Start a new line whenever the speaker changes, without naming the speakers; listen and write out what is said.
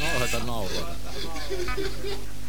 Nauhoita naurua.